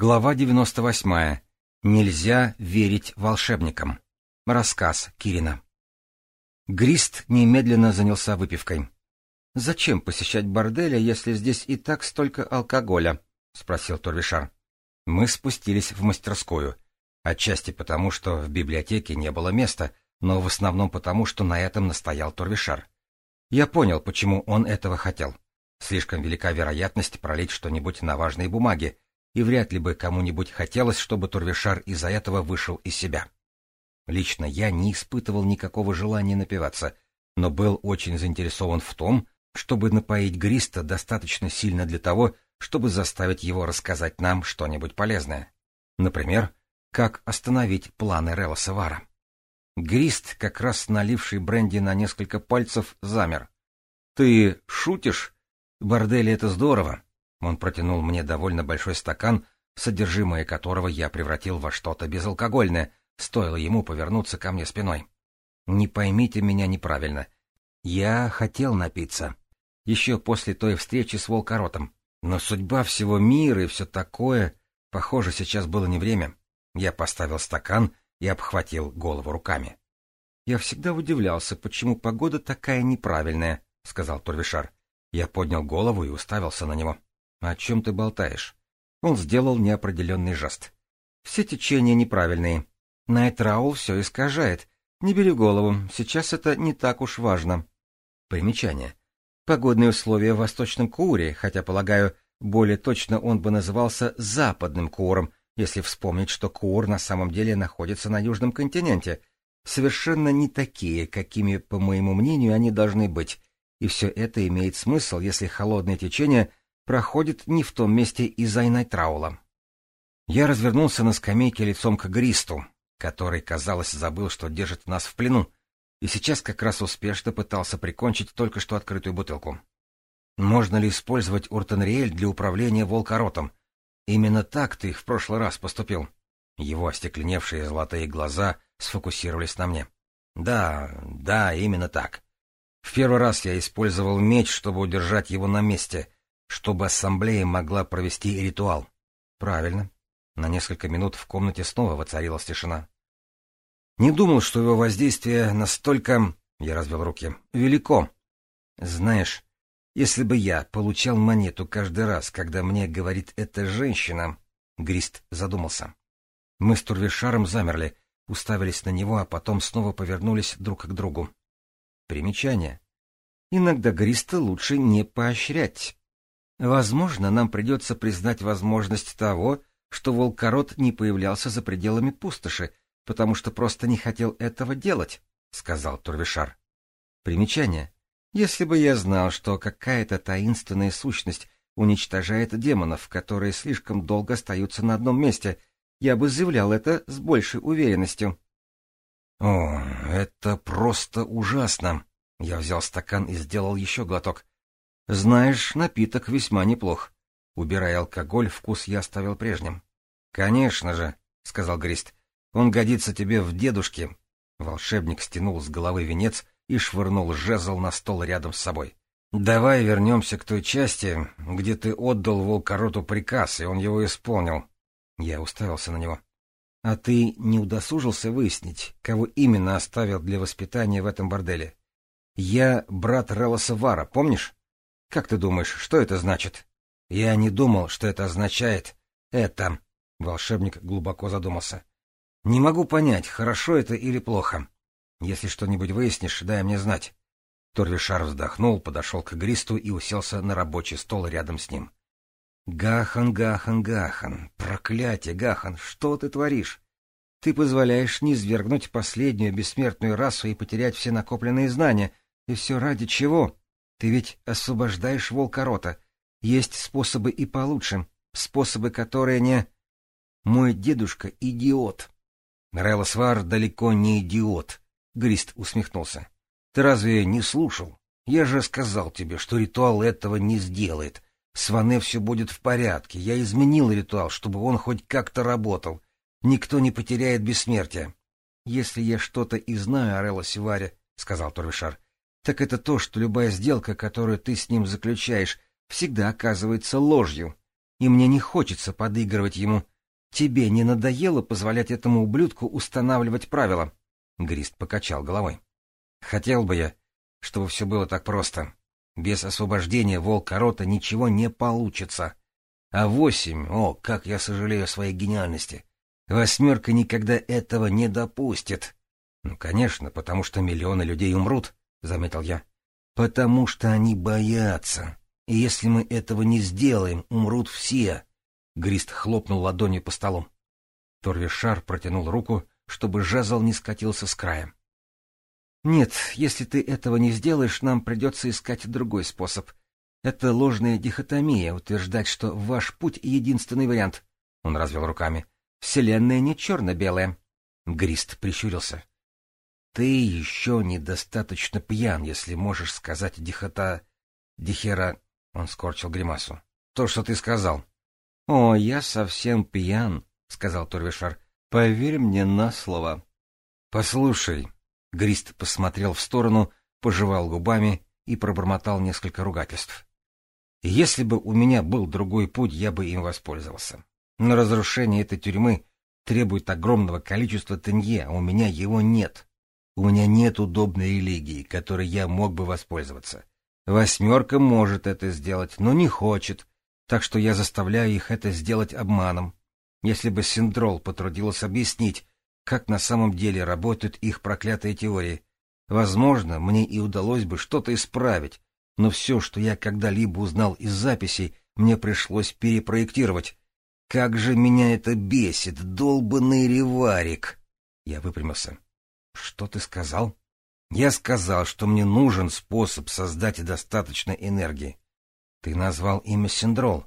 Глава 98. Нельзя верить волшебникам. Рассказ Кирина. Грист немедленно занялся выпивкой. «Зачем посещать борделя, если здесь и так столько алкоголя?» — спросил Турвишар. Мы спустились в мастерскую. Отчасти потому, что в библиотеке не было места, но в основном потому, что на этом настоял Турвишар. Я понял, почему он этого хотел. Слишком велика вероятность пролить что-нибудь на важные бумаги, и вряд ли бы кому-нибудь хотелось, чтобы Турвишар из-за этого вышел из себя. Лично я не испытывал никакого желания напиваться, но был очень заинтересован в том, чтобы напоить Гриста достаточно сильно для того, чтобы заставить его рассказать нам что-нибудь полезное. Например, как остановить планы Релоса Вара. Грист, как раз наливший бренди на несколько пальцев, замер. — Ты шутишь? Бордели — это здорово, он протянул мне довольно большой стакан, содержимое которого я превратил во что-то безалкогольное, стоило ему повернуться ко мне спиной. Не поймите меня неправильно. Я хотел напиться. Еще после той встречи с Волкоротом. Но судьба всего мира и все такое... Похоже, сейчас было не время. Я поставил стакан и обхватил голову руками. — Я всегда удивлялся, почему погода такая неправильная, — сказал Турвишар. Я поднял голову и уставился на него. — «О чем ты болтаешь?» Он сделал неопределенный жест. «Все течения неправильные. Найт Раул все искажает. Не бери голову, сейчас это не так уж важно». Примечание. Погодные условия в Восточном Куре, хотя, полагаю, более точно он бы назывался Западным Куром, если вспомнить, что Кур на самом деле находится на Южном континенте, совершенно не такие, какими, по моему мнению, они должны быть. И все это имеет смысл, если холодное течение проходит не в том месте из-за Инайтраула. Я развернулся на скамейке лицом к Гристу, который, казалось, забыл, что держит нас в плену, и сейчас как раз успешно пытался прикончить только что открытую бутылку. Можно ли использовать Уртенриэль для управления волкоротом? Именно так ты в прошлый раз поступил. Его остекленевшие золотые глаза сфокусировались на мне. Да, да, именно так. В первый раз я использовал меч, чтобы удержать его на месте, чтобы ассамблея могла провести ритуал. Правильно. На несколько минут в комнате снова воцарилась тишина. Не думал, что его воздействие настолько, я развел руки, велико. Знаешь, если бы я получал монету каждый раз, когда мне говорит эта женщина, Грист задумался. Мы с Турвишаром замерли, уставились на него, а потом снова повернулись друг к другу. Примечание. Иногда Гриста лучше не поощрять. Возможно, нам придется признать возможность того, что Волкород не появлялся за пределами пустоши, потому что просто не хотел этого делать, — сказал Турвишар. Примечание. Если бы я знал, что какая-то таинственная сущность уничтожает демонов, которые слишком долго остаются на одном месте, я бы заявлял это с большей уверенностью. — О, это просто ужасно! Я взял стакан и сделал еще глоток. Знаешь, напиток весьма неплох. Убирая алкоголь, вкус я оставил прежним. Конечно же, сказал Грист. Он годится тебе в дедушке. Волшебник стянул с головы венец и швырнул жезл на стол рядом с собой. Давай вернемся к той части, где ты отдал волкороту приказ, и он его исполнил. Я уставился на него. А ты не удосужился выяснить, кого именно оставил для воспитания в этом борделе? Я брат Релоса Вара, помнишь? Как ты думаешь, что это значит? Я не думал, что это означает. Это... Волшебник глубоко задумался. Не могу понять, хорошо это или плохо. Если что-нибудь выяснишь, дай мне знать. Торвишар вздохнул, подошел к Гристу и уселся на рабочий стол рядом с ним. «Гахан, Гахан, Гахан! Проклятие, Гахан! Что ты творишь? Ты позволяешь низвергнуть последнюю бессмертную расу и потерять все накопленные знания. И все ради чего?» Ты ведь освобождаешь волкорота. Есть способы и получше, способы, которые не... Мой дедушка — идиот. Релосвар далеко не идиот, — Грист усмехнулся. Ты разве не слушал? Я же сказал тебе, что ритуал этого не сделает. С Ване все будет в порядке. Я изменил ритуал, чтобы он хоть как-то работал. Никто не потеряет бессмертия — Если я что-то и знаю о Релосе — сказал Турвишар, — так это то, что любая сделка, которую ты с ним заключаешь, всегда оказывается ложью. И мне не хочется подыгрывать ему. Тебе не надоело позволять этому ублюдку устанавливать правила? Грист покачал головой. Хотел бы я, чтобы все было так просто. Без освобождения волка рота ничего не получится. А восемь, о, как я сожалею о своей гениальности. Восьмерка никогда этого не допустит. Ну, конечно, потому что миллионы людей умрут. — заметил я. «Потому что они боятся. И если мы этого не сделаем, умрут все». Грист хлопнул ладонью по столу. Торвишар протянул руку, чтобы жезл не скатился с края. «Нет, если ты этого не сделаешь, нам придется искать другой способ. Это ложная дихотомия — утверждать, что ваш путь — единственный вариант». Он развел руками. «Вселенная не черно-белая». Грист прищурился. Ты еще недостаточно пьян, если можешь сказать дихота... дихера... Он скорчил гримасу. То, что ты сказал. — О, я совсем пьян, — сказал Турвишар. — Поверь мне на слово. — Послушай. Грист посмотрел в сторону, пожевал губами и пробормотал несколько ругательств. — Если бы у меня был другой путь, я бы им воспользовался. Но разрушение этой тюрьмы требует огромного количества тенье, а у меня его нет. — у меня нет удобной религии, которой я мог бы воспользоваться. Восьмерка может это сделать, но не хочет, так что я заставляю их это сделать обманом. Если бы Синдрол потрудилась объяснить, как на самом деле работают их проклятые теории, возможно, мне и удалось бы что-то исправить, но все, что я когда-либо узнал из записей, мне пришлось перепроектировать. Как же меня это бесит, долбанный реварик! Я выпрямился. Что ты сказал? Я сказал, что мне нужен способ создать достаточно энергии. Ты назвал имя Синдрол.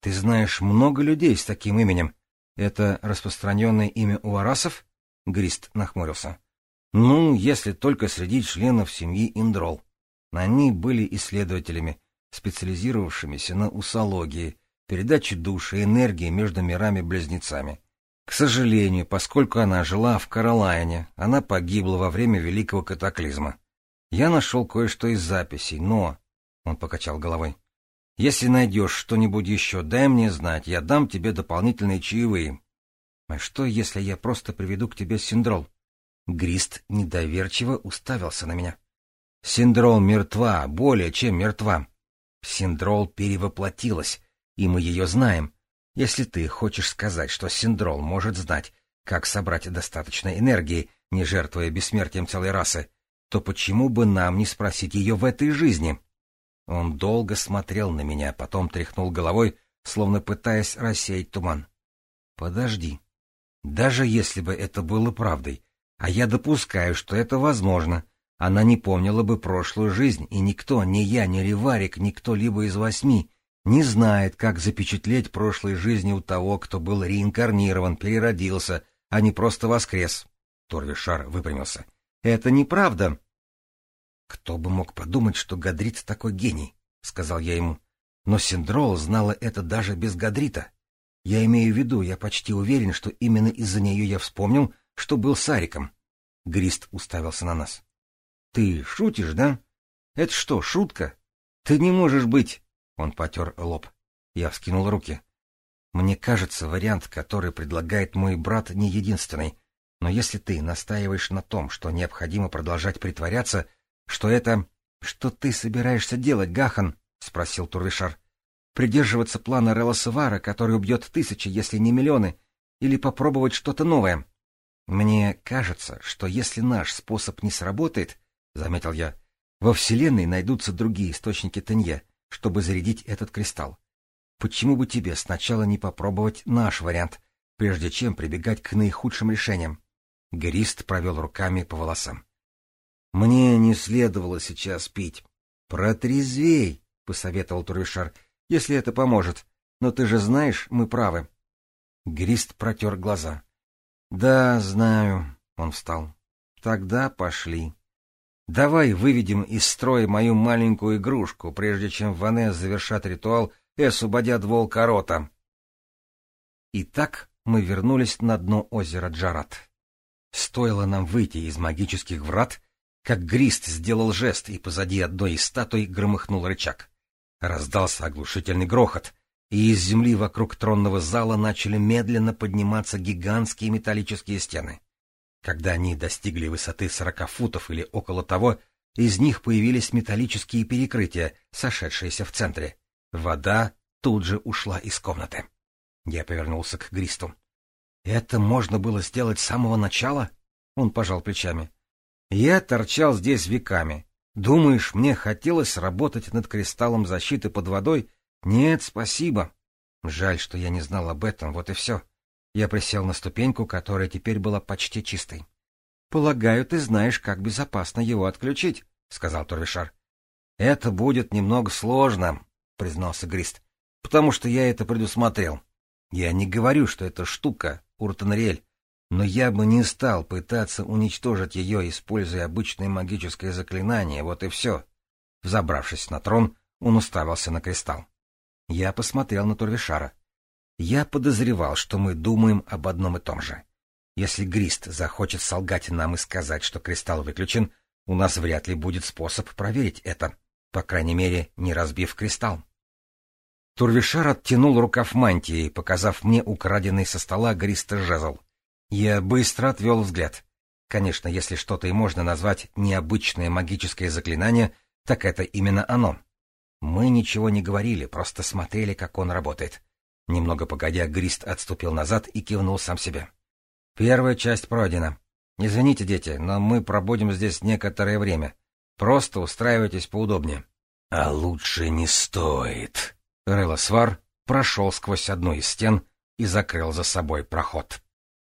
Ты знаешь много людей с таким именем. Это распространенное имя у арасов? Грист нахмурился. Ну, если только среди членов семьи Индрол. Они были исследователями, специализировавшимися на усологии, передаче души и энергии между мирами-близнецами. К сожалению, поскольку она жила в Каролайне, она погибла во время Великого Катаклизма. Я нашел кое-что из записей, но... Он покачал головой. Если найдешь что-нибудь еще, дай мне знать, я дам тебе дополнительные чаевые. А что, если я просто приведу к тебе синдрол? Грист недоверчиво уставился на меня. Синдрол мертва, более чем мертва. Синдрол перевоплотилась, и мы ее знаем. Если ты хочешь сказать, что Синдрол может знать, как собрать достаточно энергии, не жертвуя бессмертием целой расы, то почему бы нам не спросить ее в этой жизни? Он долго смотрел на меня, потом тряхнул головой, словно пытаясь рассеять туман. Подожди. Даже если бы это было правдой, а я допускаю, что это возможно, она не помнила бы прошлую жизнь, и никто, ни я, ни Реварик, ни кто-либо из восьми не знает, как запечатлеть прошлой жизни у того, кто был реинкарнирован, переродился, а не просто воскрес. Торвишар выпрямился. «Это неправда!» «Кто бы мог подумать, что Гадрит такой гений?» — сказал я ему. «Но Синдрол знала это даже без Гадрита. Я имею в виду, я почти уверен, что именно из-за нее я вспомнил, что был Сариком». Грист уставился на нас. «Ты шутишь, да? Это что, шутка? Ты не можешь быть...» Он потер лоб. Я вскинул руки. Мне кажется, вариант, который предлагает мой брат, не единственный. Но если ты настаиваешь на том, что необходимо продолжать притворяться, что это... Что ты собираешься делать, Гахан? — спросил Турвишар. — Придерживаться плана Релосвара, который убьет тысячи, если не миллионы, или попробовать что-то новое? — Мне кажется, что если наш способ не сработает, — заметил я, — во Вселенной найдутся другие источники Тенье, чтобы зарядить этот кристалл. Почему бы тебе сначала не попробовать наш вариант, прежде чем прибегать к наихудшим решениям? Грист провел руками по волосам. Мне не следовало сейчас пить. Протрезвей, посоветовал Трюшар, если это поможет. Но ты же знаешь, мы правы. Грист протер глаза. Да, знаю, он встал. Тогда пошли. Давай выведем из строя мою маленькую игрушку, прежде чем Ванес завершат ритуал и освободят волкорота. Итак, мы вернулись на дно озера Джарат. Стоило нам выйти из магических врат, как Грист сделал жест, и позади одной из статуй громыхнул рычаг. Раздался оглушительный грохот, и из земли вокруг тронного зала начали медленно подниматься гигантские металлические стены. Когда они достигли высоты 40 футов или около того, из них появились металлические перекрытия, сошедшиеся в центре. Вода тут же ушла из комнаты. Я повернулся к Гристу. «Это можно было сделать с самого начала?» Он пожал плечами. «Я торчал здесь веками. Думаешь, мне хотелось работать над кристаллом защиты под водой? Нет, спасибо. Жаль, что я не знал об этом, вот и все. Я присел на ступеньку, которая теперь была почти чистой. — Полагаю, ты знаешь, как безопасно его отключить, — сказал Турвишар. — Это будет немного сложно, — признался Грист, — потому что я это предусмотрел. Я не говорю, что это штука, Уртенриэль, но я бы не стал пытаться уничтожить ее, используя обычное магическое заклинание, вот и все. Взобравшись на трон, он уставился на кристалл. Я посмотрел на Турвишара. — я подозревал, что мы думаем об одном и том же. Если Грист захочет солгать нам и сказать, что кристалл выключен, у нас вряд ли будет способ проверить это, по крайней мере, не разбив кристалл. Турвишар оттянул рукав мантии, показав мне украденный со стола Гриста жезл. Я быстро отвел взгляд. Конечно, если что-то и можно назвать необычное магическое заклинание, так это именно оно. Мы ничего не говорили, просто смотрели, как он работает. Немного погодя, Грист отступил назад и кивнул сам себе. «Первая часть пройдена. Извините, дети, но мы пробудем здесь некоторое время. Просто устраивайтесь поудобнее». «А лучше не стоит». Рылосвар прошел сквозь одну из стен и закрыл за собой проход.